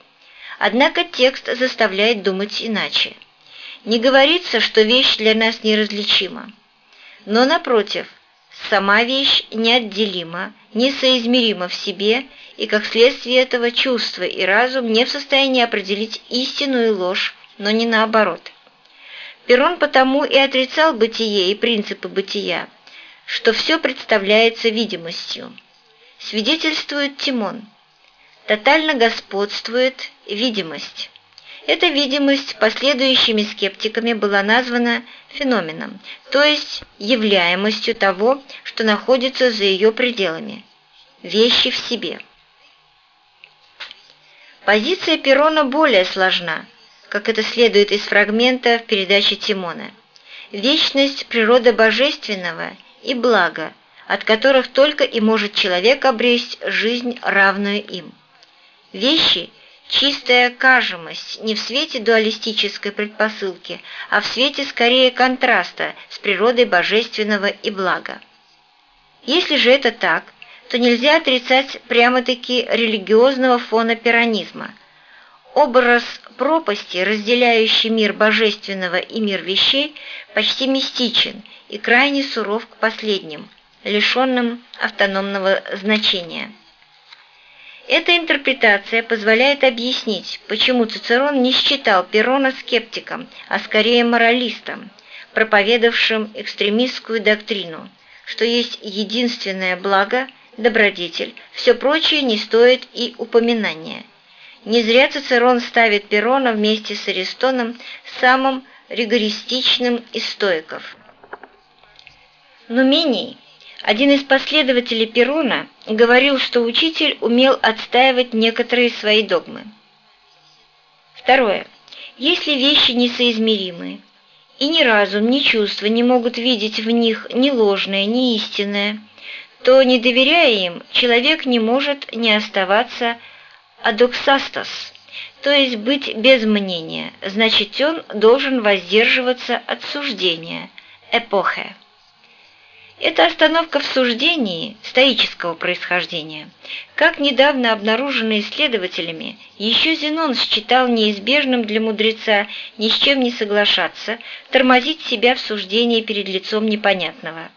S1: Однако текст заставляет думать иначе. Не говорится, что вещь для нас неразличима. Но, напротив, Сама вещь неотделима, несоизмерима в себе, и как следствие этого чувства и разум не в состоянии определить истину и ложь, но не наоборот. Перрон потому и отрицал бытие и принципы бытия, что все представляется видимостью. Свидетельствует Тимон. Тотально господствует видимость. Эта видимость последующими скептиками была названа феноменом, то есть являемостью того, что находится за ее пределами – вещи в себе. Позиция Перрона более сложна, как это следует из фрагмента в передаче Тимона. Вечность природы божественного и блага, от которых только и может человек обресть жизнь, равную им. Вещи – чистая кажемость не в свете дуалистической предпосылки, а в свете скорее контраста с природой божественного и блага. Если же это так, то нельзя отрицать прямо-таки религиозного фона пиранизма. Образ пропасти, разделяющий мир божественного и мир вещей, почти мистичен и крайне суров к последним, лишенным автономного значения. Эта интерпретация позволяет объяснить, почему Цицерон не считал Перрона скептиком, а скорее моралистом, проповедовавшим экстремистскую доктрину, что есть единственное благо, добродетель, все прочее не стоит и упоминания. Не зря Цицерон ставит Перрона вместе с Аристоном самым ригористичным из стоиков. Но менее один из последователей Перуна говорил, что учитель умел отстаивать некоторые свои догмы. Второе. Если вещи несоизмеримы, и ни разум, ни чувства не могут видеть в них ни ложное, ни истинное, то, не доверяя им, человек не может не оставаться адоксастас, то есть быть без мнения, значит, он должен воздерживаться от суждения, эпохе. Это остановка в суждении стоического происхождения. Как недавно обнаружено исследователями, еще Зенон считал неизбежным для мудреца ни с чем не соглашаться, тормозить себя в суждении перед лицом непонятного.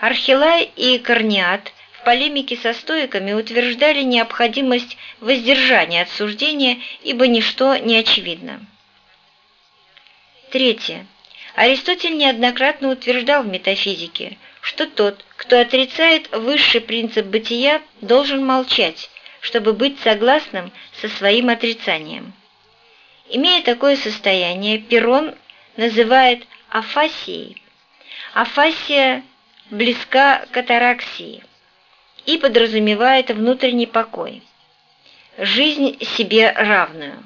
S1: Архилай и Корниат в полемике со стоиками утверждали необходимость воздержания от суждения, ибо ничто не очевидно. Третье. Аристотель неоднократно утверждал в метафизике, что тот, кто отрицает высший принцип бытия, должен молчать, чтобы быть согласным со своим отрицанием. Имея такое состояние, Перрон называет афасией. Афасия близка к атараксии и подразумевает внутренний покой, жизнь себе равную.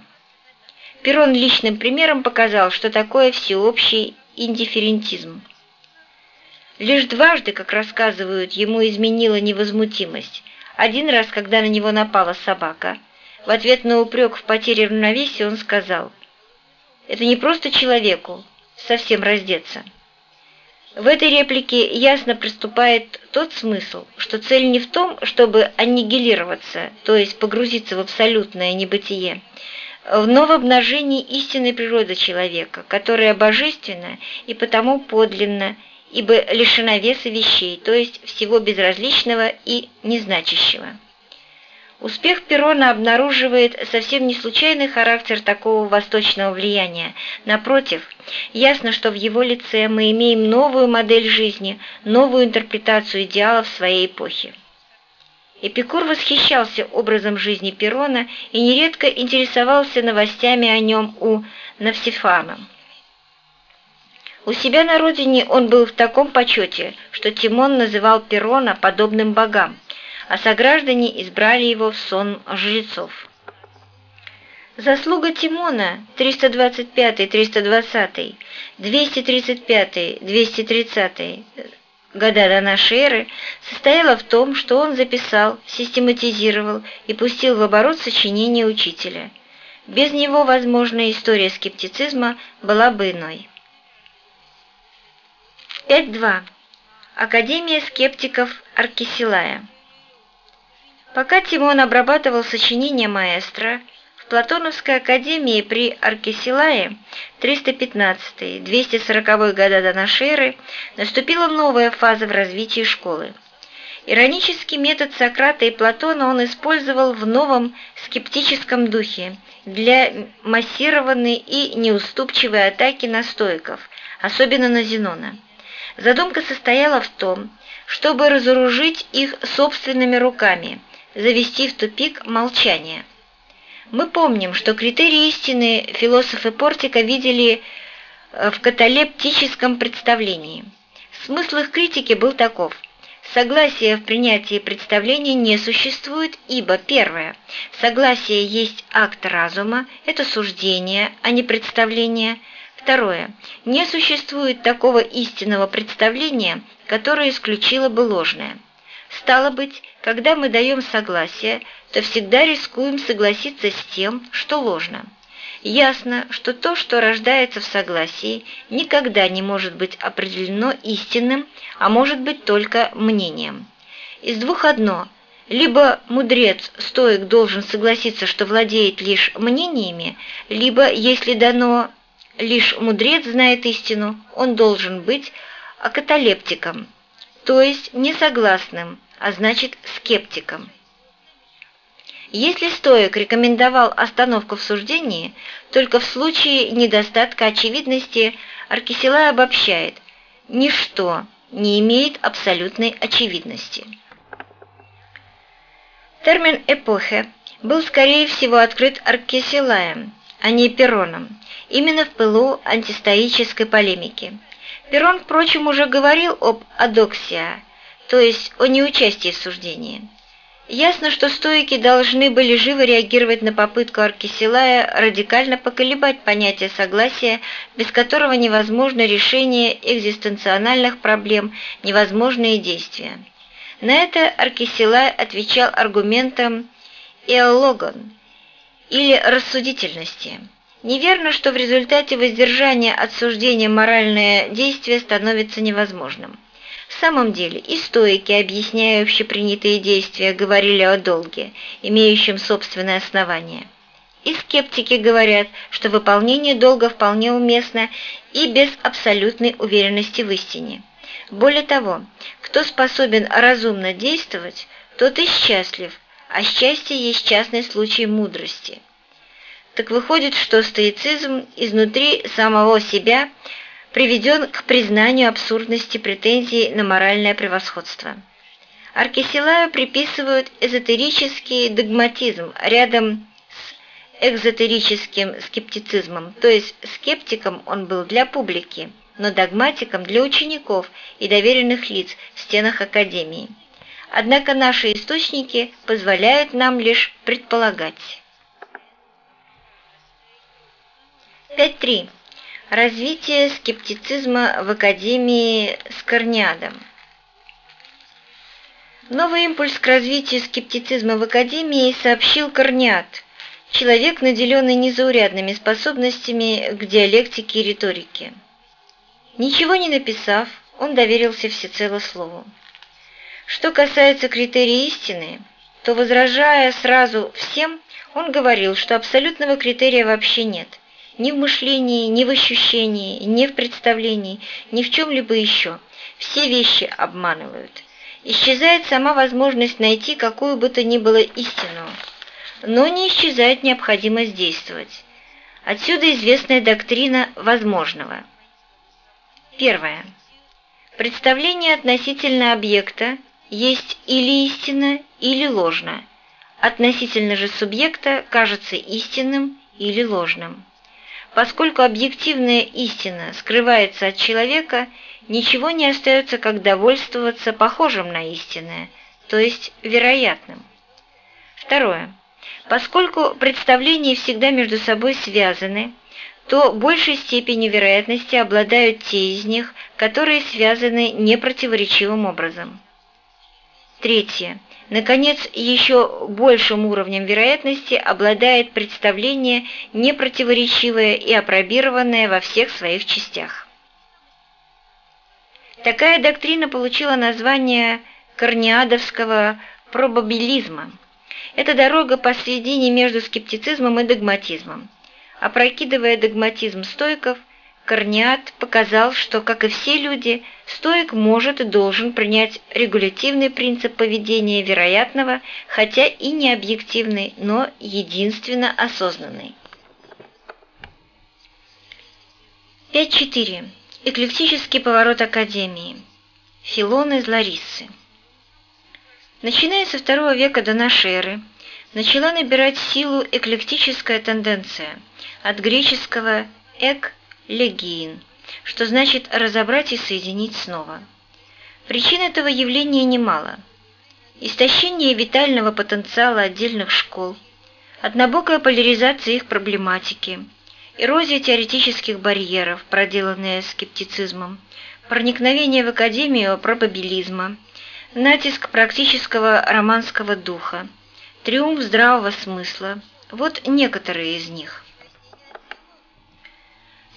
S1: Перрон личным примером показал, что такое всеобщий индифферентизм. Лишь дважды, как рассказывают, ему изменила невозмутимость. Один раз, когда на него напала собака. В ответ на упрек в потере равновесия он сказал, «Это не просто человеку совсем раздеться». В этой реплике ясно приступает тот смысл, что цель не в том, чтобы аннигилироваться, то есть погрузиться в абсолютное небытие, в обнажении истинной природы человека, которая божественна и потому подлинна, ибо лишена веса вещей, то есть всего безразличного и незначащего. Успех Перрона обнаруживает совсем не случайный характер такого восточного влияния. Напротив, ясно, что в его лице мы имеем новую модель жизни, новую интерпретацию идеалов своей эпохи. Эпикур восхищался образом жизни Перона и нередко интересовался новостями о нем у Навсифана. У себя на родине он был в таком почете, что Тимон называл Перона подобным богам, а сограждане избрали его в сон жрецов. Заслуга Тимона 325-320, 235-230 года до нашей эры состояла в том, что он записал, систематизировал и пустил в оборот сочинения учителя. Без него, возможно, история скептицизма была бы иной. 5.2. Академия скептиков Аркисилая. Пока Тимон обрабатывал сочинения маэстро, в Платоновской академии при Аркисилае 315-240 года до эры наступила новая фаза в развитии школы. Иронический метод Сократа и Платона он использовал в новом скептическом духе для массированной и неуступчивой атаки на стоиков, особенно на Зенона. Задумка состояла в том, чтобы разоружить их собственными руками, завести в тупик молчание – мы помним, что критерии истины философы Портика видели э, в каталептическом представлении. Смысл их критики был таков. Согласие в принятии представления не существует, ибо, первое, согласие есть акт разума, это суждение, а не представление. Второе, не существует такого истинного представления, которое исключило бы ложное. Стало быть, когда мы даем согласие, то всегда рискуем согласиться с тем, что ложно. Ясно, что то, что рождается в согласии, никогда не может быть определено истинным, а может быть только мнением. Из двух одно – либо мудрец, стоик, должен согласиться, что владеет лишь мнениями, либо, если дано лишь мудрец знает истину, он должен быть акаталептиком, то есть несогласным, а значит скептиком. Если стоик рекомендовал остановку в суждении, только в случае недостатка очевидности Аркисилай обобщает «ничто не имеет абсолютной очевидности». Термин «эпохе» был, скорее всего, открыт Аркисилаем, а не Перроном, именно в пылу антистоической полемики. Перрон, впрочем, уже говорил об адоксия, то есть о неучастии в суждении. Ясно, что стоики должны были живо реагировать на попытку Аркисилая радикально поколебать понятие согласия, без которого невозможно решение экзистенциональных проблем, невозможные действия. На это Аркисилай отвечал аргументом «эологон» или рассудительности. Неверно, что в результате воздержания от суждения моральное действие становится невозможным. В самом деле и стоики, объясняя общепринятые действия, говорили о долге, имеющем собственное основание. И скептики говорят, что выполнение долга вполне уместно и без абсолютной уверенности в истине. Более того, кто способен разумно действовать, тот и счастлив, а счастье есть частный случай мудрости. Так выходит, что стоицизм изнутри самого себя приведен к признанию абсурдности претензий на моральное превосходство. Аркисилаю приписывают эзотерический догматизм рядом с экзотерическим скептицизмом, то есть скептиком он был для публики, но догматиком для учеников и доверенных лиц в стенах Академии. Однако наши источники позволяют нам лишь предполагать. 5.3. Развитие скептицизма в Академии с Корниадом. Новый импульс к развитию скептицизма в Академии сообщил Корниад, человек, наделенный незаурядными способностями к диалектике и риторике. Ничего не написав, он доверился всецело слову. Что касается критерия истины, то, возражая сразу всем, он говорил, что абсолютного критерия вообще нет – ни в мышлении, ни в ощущении, ни в представлении, ни в чем-либо еще. Все вещи обманывают. Исчезает сама возможность найти какую бы то ни было истину, но не исчезает необходимость действовать. Отсюда известная доктрина возможного. Первое. Представление относительно объекта есть или истина, или ложно. Относительно же субъекта кажется истинным или ложным. Поскольку объективная истина скрывается от человека, ничего не остается, как довольствоваться похожим на истинное, то есть вероятным. Второе. Поскольку представления всегда между собой связаны, то большей степенью вероятности обладают те из них, которые связаны непротиворечивым образом. Третье. Наконец, еще большим уровнем вероятности обладает представление непротиворечивое и опробированное во всех своих частях. Такая доктрина получила название корниадовского пробабилизма. Это дорога посредине между скептицизмом и догматизмом. Опрокидывая догматизм стойков – Корниат показал, что, как и все люди, стоик может и должен принять регулятивный принцип поведения вероятного, хотя и не объективный, но единственно осознанный. 5.4. Эклектический поворот Академии. Филон из Лариссы. Начиная со II века до нашей эры, начала набирать силу эклектическая тенденция от греческого «эк» легиин, что значит разобрать и соединить снова. Причин этого явления немало. Истощение витального потенциала отдельных школ, однобокая поляризация их проблематики, эрозия теоретических барьеров, проделанная скептицизмом, проникновение в академию пробабилизма, натиск практического романского духа, триумф здравого смысла – вот некоторые из них.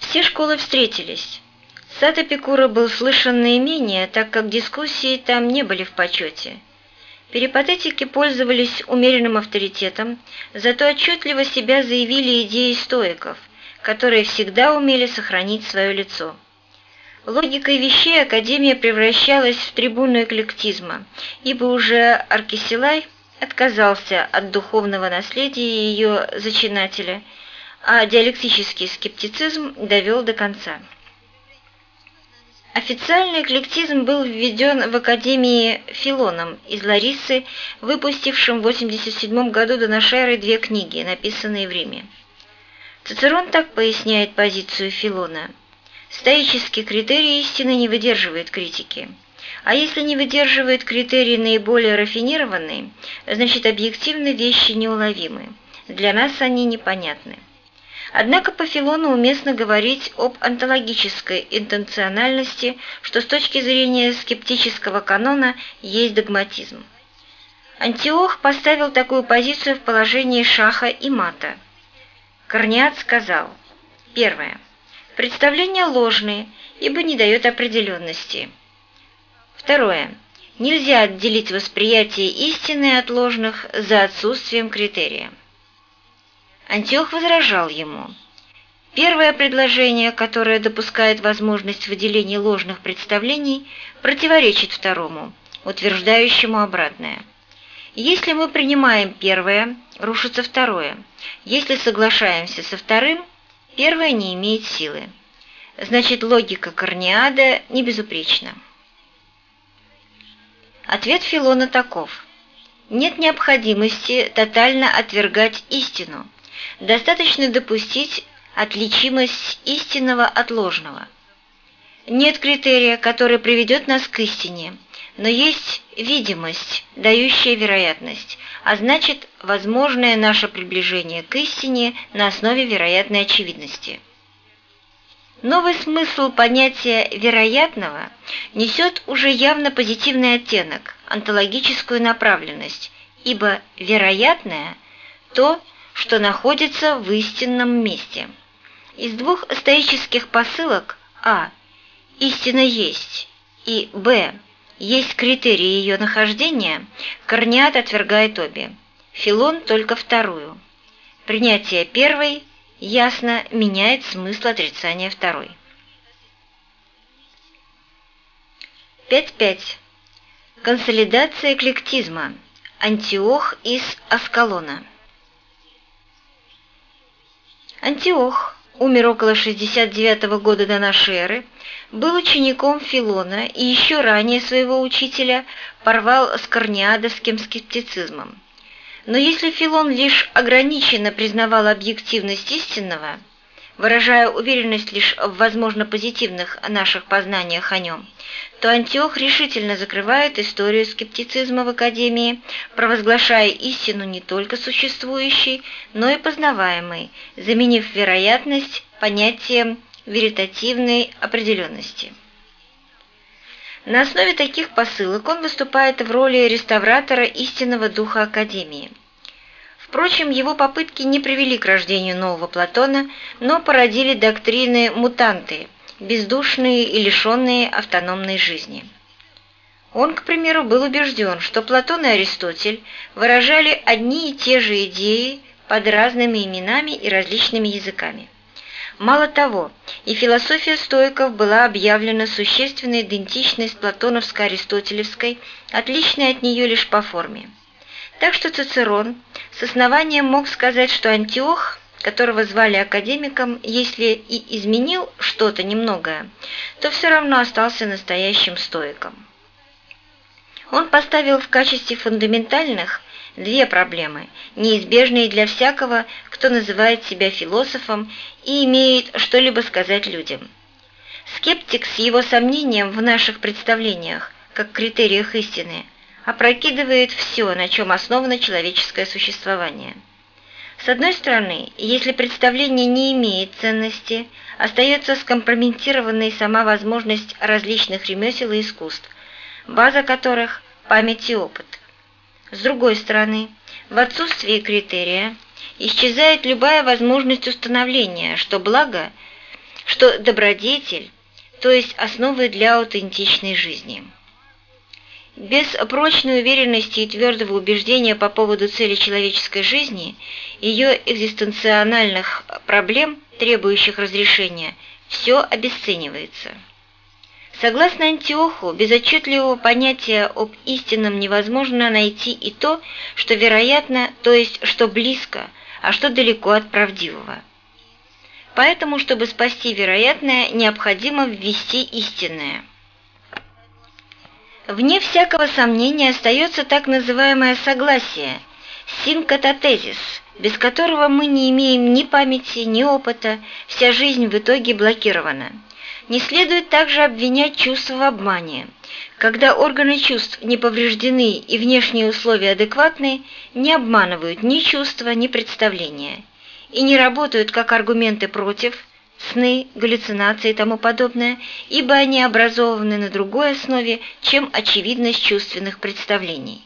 S1: Все школы встретились. Сад Эпикура был слышен наименее, так как дискуссии там не были в почете. Перипатетики пользовались умеренным авторитетом, зато отчетливо себя заявили идеи стоиков, которые всегда умели сохранить свое лицо. Логикой вещей Академия превращалась в трибуну эклектизма, ибо уже Аркисилай отказался от духовного наследия ее зачинателя – а диалектический скептицизм довел до конца. Официальный эклектизм был введен в Академии Филоном из Ларисы, выпустившим в 87 году до нашей эры две книги, написанные в Риме. Цицерон так поясняет позицию Филона. Стоический критерий истины не выдерживает критики. А если не выдерживает критерии наиболее рафинированные, значит объективно вещи неуловимы. Для нас они непонятны. Однако по Филону уместно говорить об онтологической интенциональности, что с точки зрения скептического канона есть догматизм. Антиох поставил такую позицию в положении шаха и мата. Корнеат сказал, первое, представления ложные, ибо не дает определенности. Второе, нельзя отделить восприятие истины от ложных за отсутствием критерия. Антиох возражал ему. Первое предложение, которое допускает возможность выделения ложных представлений, противоречит второму, утверждающему обратное. Если мы принимаем первое, рушится второе. Если соглашаемся со вторым, первое не имеет силы. Значит, логика Корнеада не безупречна. Ответ Филона таков. Нет необходимости тотально отвергать истину. Достаточно допустить отличимость истинного от ложного. Нет критерия, который приведет нас к истине, но есть видимость, дающая вероятность, а значит, возможное наше приближение к истине на основе вероятной очевидности. Новый смысл понятия «вероятного» несет уже явно позитивный оттенок, онтологическую направленность, ибо «вероятное» – то, что находится в истинном месте. Из двух стоических посылок А – истина есть, и Б – есть критерии ее нахождения, Корнеат отвергает обе. Филон только вторую. Принятие первой ясно меняет смысл отрицания второй. 5.5. Консолидация эклектизма. Антиох из Аскалона. Антиох умер около 69 года до нашей эры, был учеником Филона и еще ранее своего учителя порвал с корнеадовским скептицизмом. Но если Филон лишь ограниченно признавал объективность истинного, выражая уверенность лишь в возможно позитивных наших познаниях о нем, то Антиох решительно закрывает историю скептицизма в Академии, провозглашая истину не только существующей, но и познаваемой, заменив вероятность понятием веритативной определенности. На основе таких посылок он выступает в роли реставратора истинного духа Академии. Впрочем, его попытки не привели к рождению нового Платона, но породили доктрины мутанты – бездушные и лишенные автономной жизни. Он, к примеру, был убежден, что Платон и Аристотель выражали одни и те же идеи под разными именами и различными языками. Мало того, и философия стоиков была объявлена существенной идентичной с платоновско-аристотелевской, отличной от нее лишь по форме. Так что Цицерон с основанием мог сказать, что Антиох которого звали академиком, если и изменил что-то немногое, то все равно остался настоящим стоиком. Он поставил в качестве фундаментальных две проблемы, неизбежные для всякого, кто называет себя философом и имеет что-либо сказать людям. Скептик с его сомнением в наших представлениях, как критериях истины, опрокидывает все, на чем основано человеческое существование – с одной стороны, если представление не имеет ценности, остается скомпрометированной сама возможность различных ремесел и искусств, база которых – память и опыт. С другой стороны, в отсутствии критерия исчезает любая возможность установления, что благо, что добродетель, то есть основы для аутентичной жизни. Без прочной уверенности и твердого убеждения по поводу цели человеческой жизни, ее экзистенциональных проблем, требующих разрешения, все обесценивается. Согласно Антиоху, без отчетливого понятия об истинном невозможно найти и то, что вероятно, то есть что близко, а что далеко от правдивого. Поэтому, чтобы спасти вероятное, необходимо ввести истинное – Вне всякого сомнения остается так называемое согласие, синкатотезис, без которого мы не имеем ни памяти, ни опыта, вся жизнь в итоге блокирована. Не следует также обвинять чувства в обмане. Когда органы чувств не повреждены и внешние условия адекватны, не обманывают ни чувства, ни представления. И не работают как аргументы против, сны, галлюцинации и тому подобное, ибо они образованы на другой основе, чем очевидность чувственных представлений.